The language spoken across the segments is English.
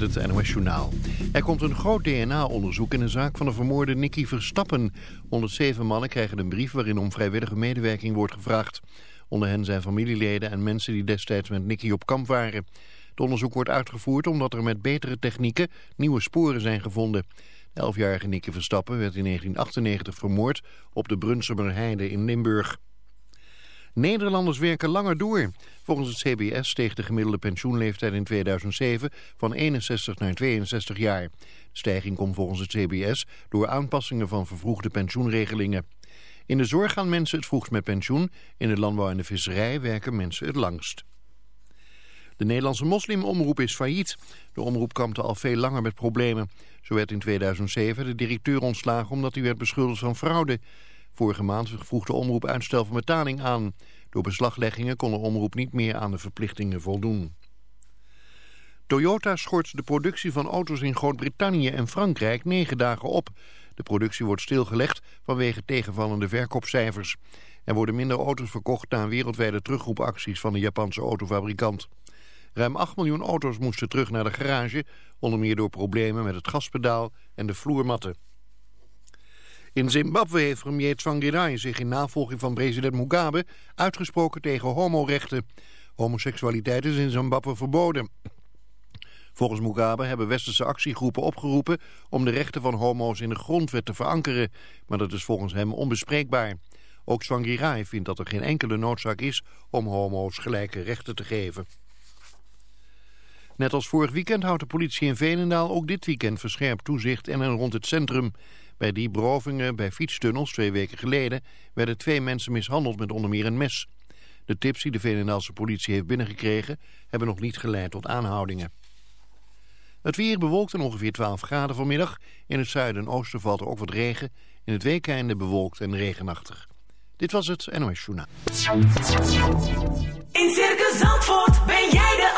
het NOS Journaal. Er komt een groot DNA-onderzoek in de zaak van de vermoorde Nicky Verstappen. 107 mannen krijgen een brief waarin om vrijwillige medewerking wordt gevraagd. Onder hen zijn familieleden en mensen die destijds met Nicky op kamp waren. Het onderzoek wordt uitgevoerd omdat er met betere technieken nieuwe sporen zijn gevonden. De elfjarige Nicky Verstappen werd in 1998 vermoord op de Brunsumer Heide in Limburg. Nederlanders werken langer door. Volgens het CBS steeg de gemiddelde pensioenleeftijd in 2007 van 61 naar 62 jaar. De stijging komt volgens het CBS door aanpassingen van vervroegde pensioenregelingen. In de zorg gaan mensen het vroegst met pensioen. In de landbouw en de visserij werken mensen het langst. De Nederlandse moslimomroep is failliet. De omroep kampte al veel langer met problemen. Zo werd in 2007 de directeur ontslagen omdat hij werd beschuldigd van fraude. Vorige maand vroeg de omroep uitstel van betaling aan. Door beslagleggingen kon de omroep niet meer aan de verplichtingen voldoen. Toyota schort de productie van auto's in Groot-Brittannië en Frankrijk negen dagen op. De productie wordt stilgelegd vanwege tegenvallende verkoopcijfers. Er worden minder auto's verkocht na wereldwijde terugroepacties van de Japanse autofabrikant. Ruim 8 miljoen auto's moesten terug naar de garage, onder meer door problemen met het gaspedaal en de vloermatten. In Zimbabwe heeft premier Tsvangirai zich in navolging van president Mugabe uitgesproken tegen homorechten. Homoseksualiteit is in Zimbabwe verboden. Volgens Mugabe hebben westerse actiegroepen opgeroepen om de rechten van homo's in de grondwet te verankeren. Maar dat is volgens hem onbespreekbaar. Ook Tsvangirai vindt dat er geen enkele noodzaak is om homo's gelijke rechten te geven. Net als vorig weekend houdt de politie in Veenendaal ook dit weekend verscherpt toezicht en rond het centrum. Bij die berovingen bij fietstunnels twee weken geleden werden twee mensen mishandeld met onder meer een mes. De tips die de Venendaalse politie heeft binnengekregen hebben nog niet geleid tot aanhoudingen. Het weer bewolkt en ongeveer 12 graden vanmiddag. In het zuiden en oosten valt er ook wat regen. In het weekende bewolkt en regenachtig. Dit was het NOS Journaal. In Circus Zandvoort ben jij de.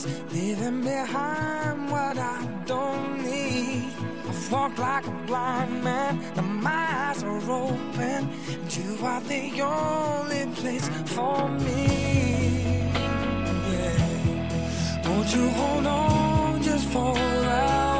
thoughts, leaving behind what I don't need. I've walked like a blind man, and my eyes are open, and you are the only place for me. Yeah. Won't you hold on just for a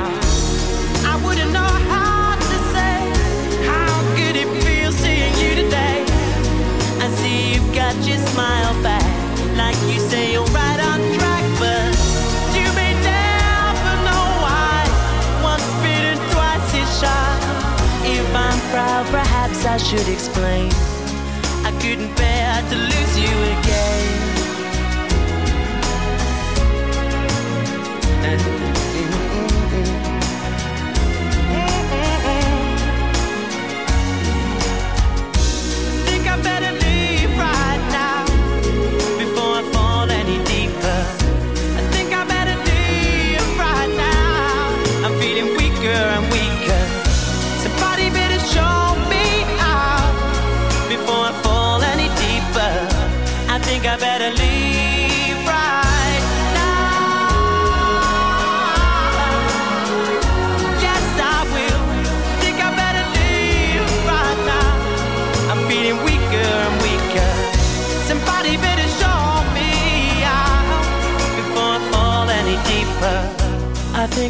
Your smile back, like you say you're right on track, but you may never know why. Once bitten, twice shy. If I'm proud, perhaps I should explain. I couldn't bear to lose you again.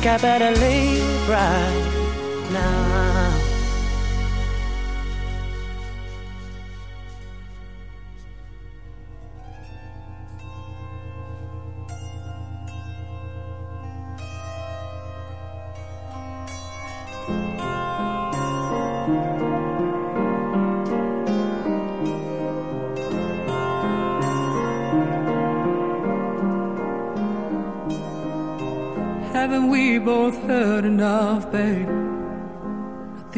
Think I better leave right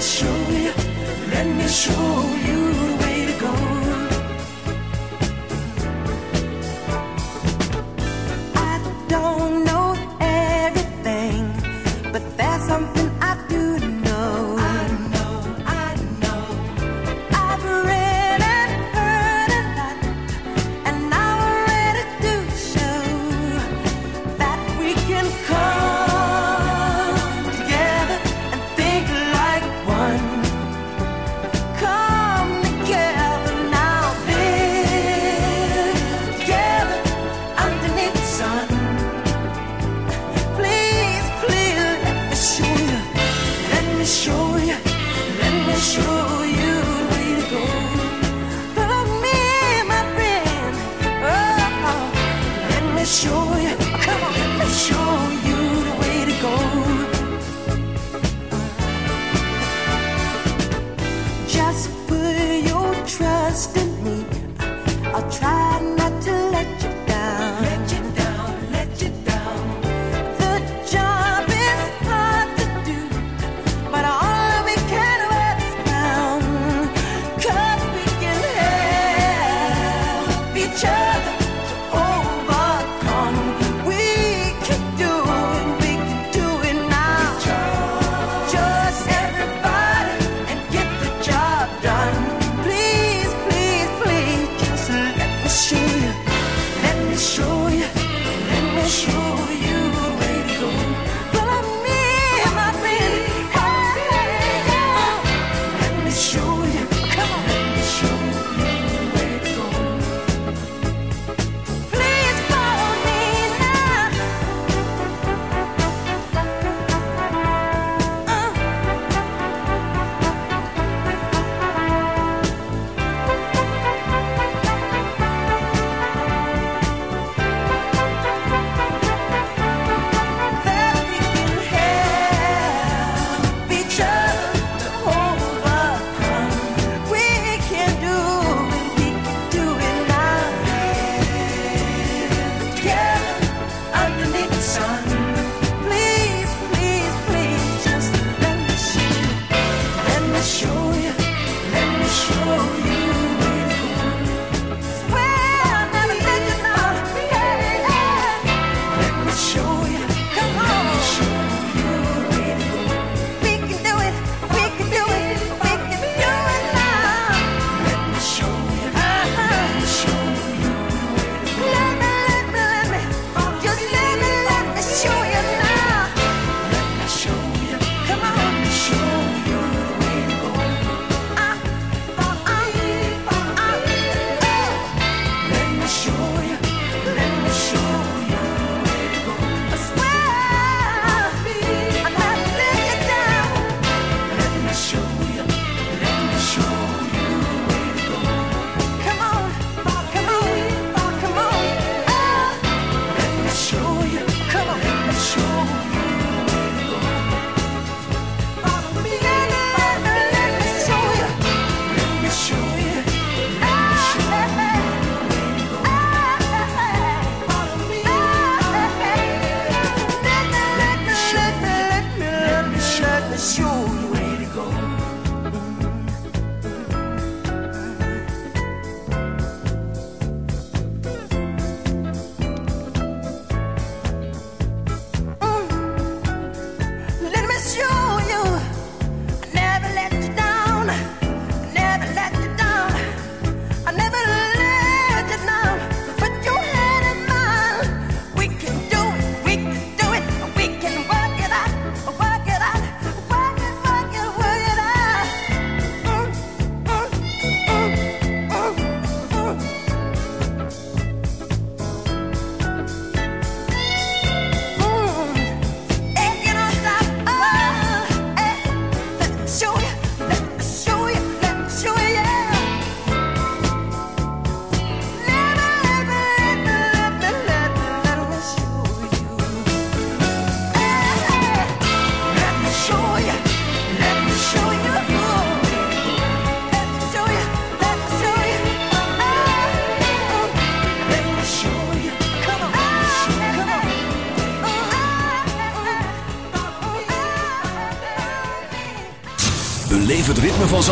me show you, let me show you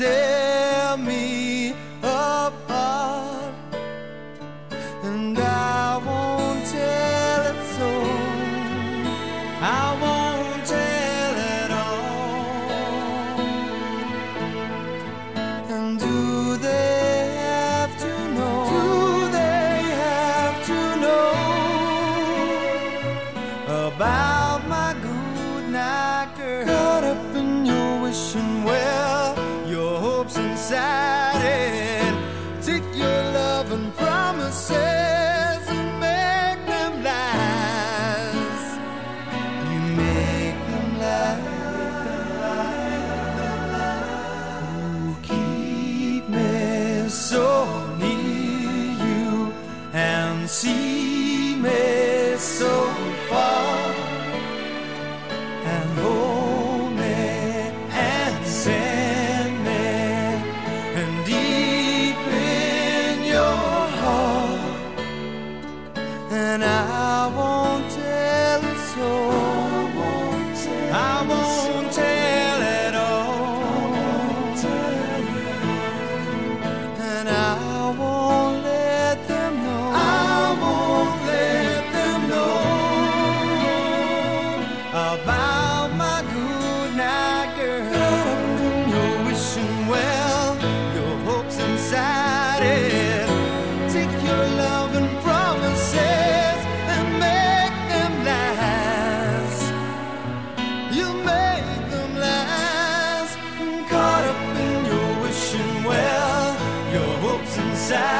and your hopes inside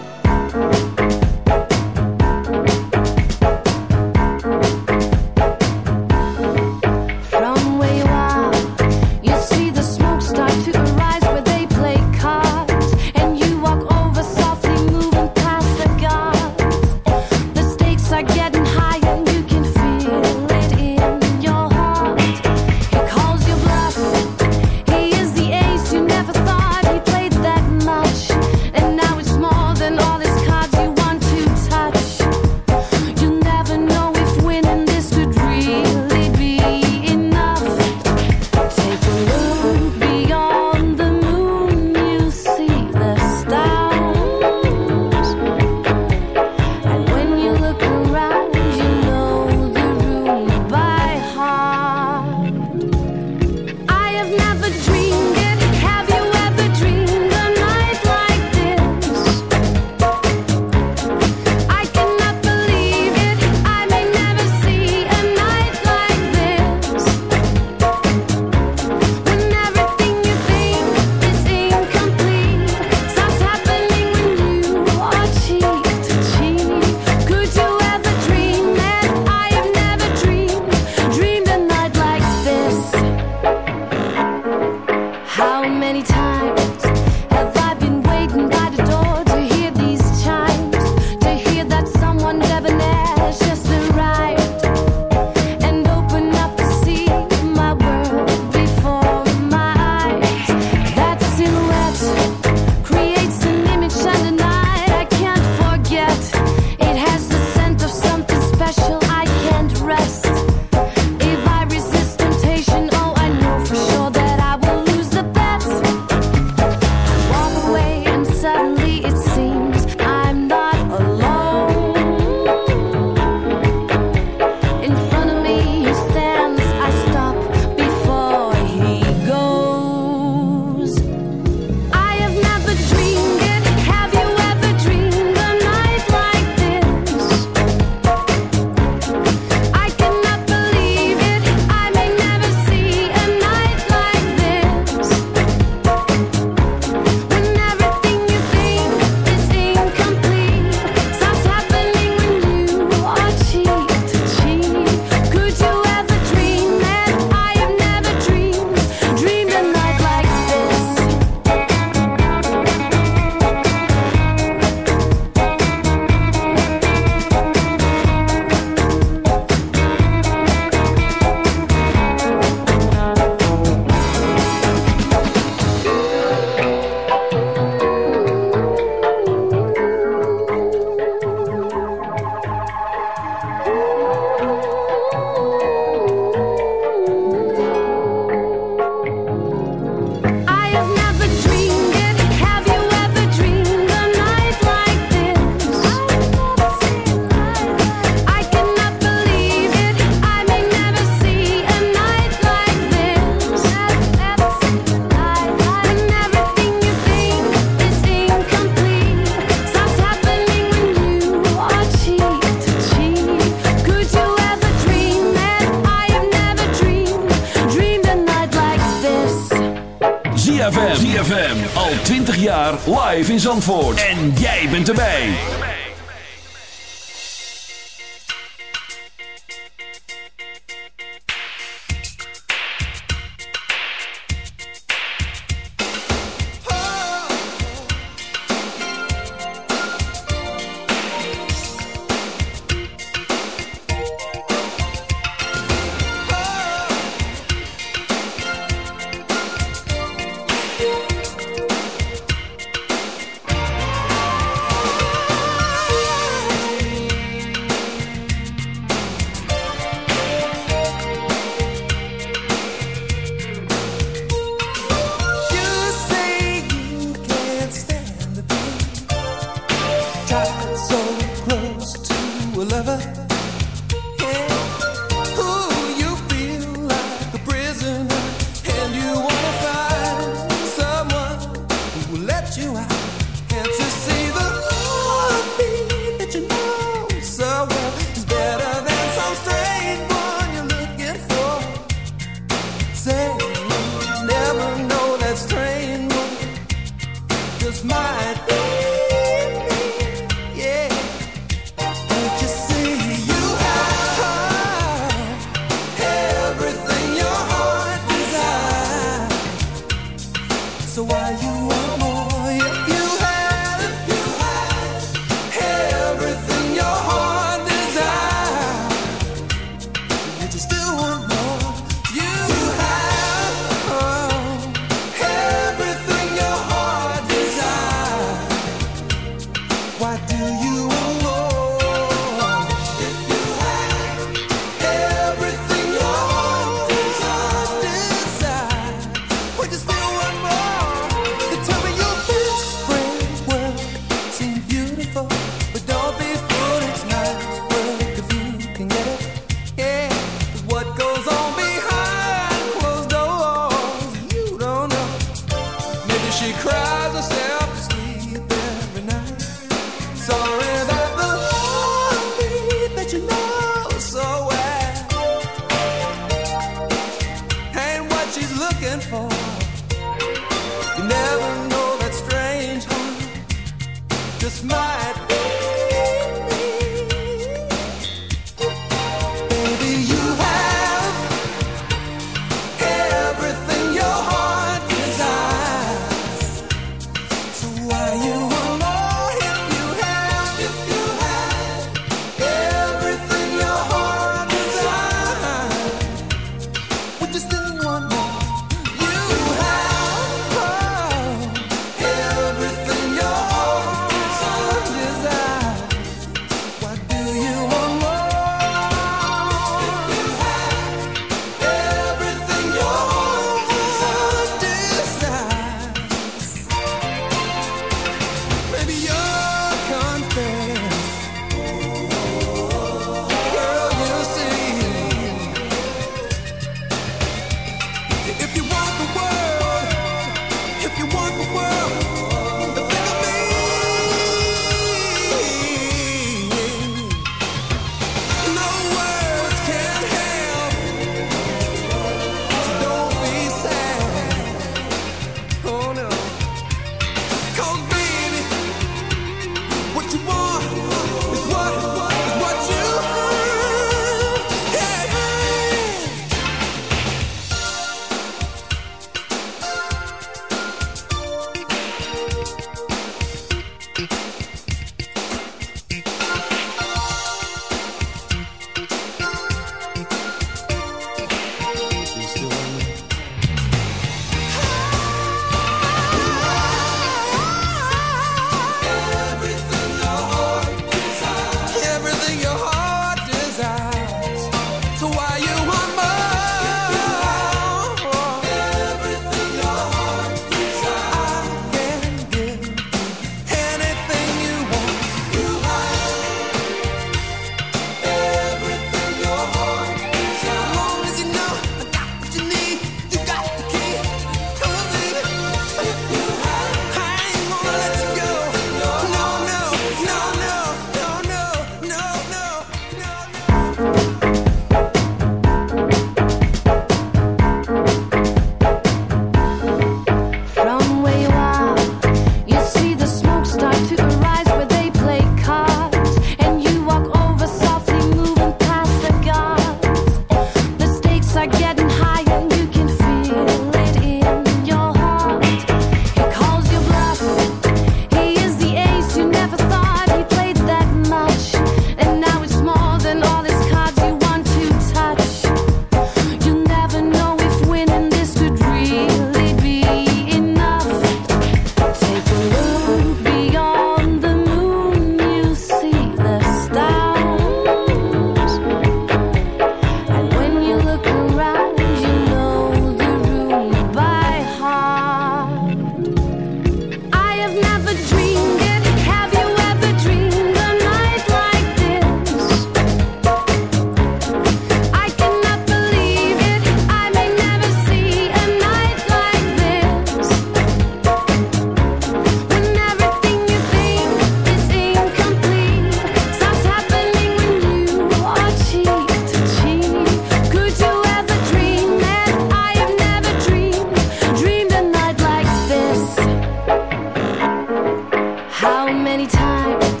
many times.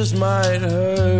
just might hurt.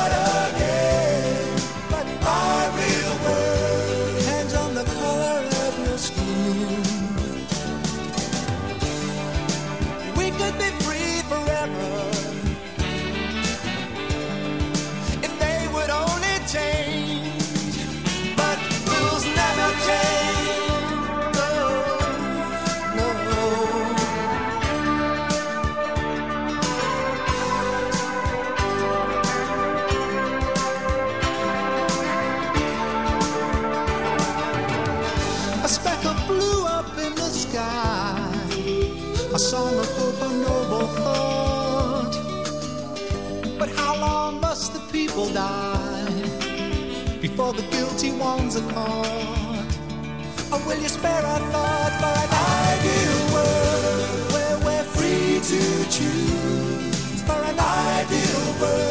guilty ones are caught? Will you spare our thought for an ideal world where we're free to choose? For an ideal world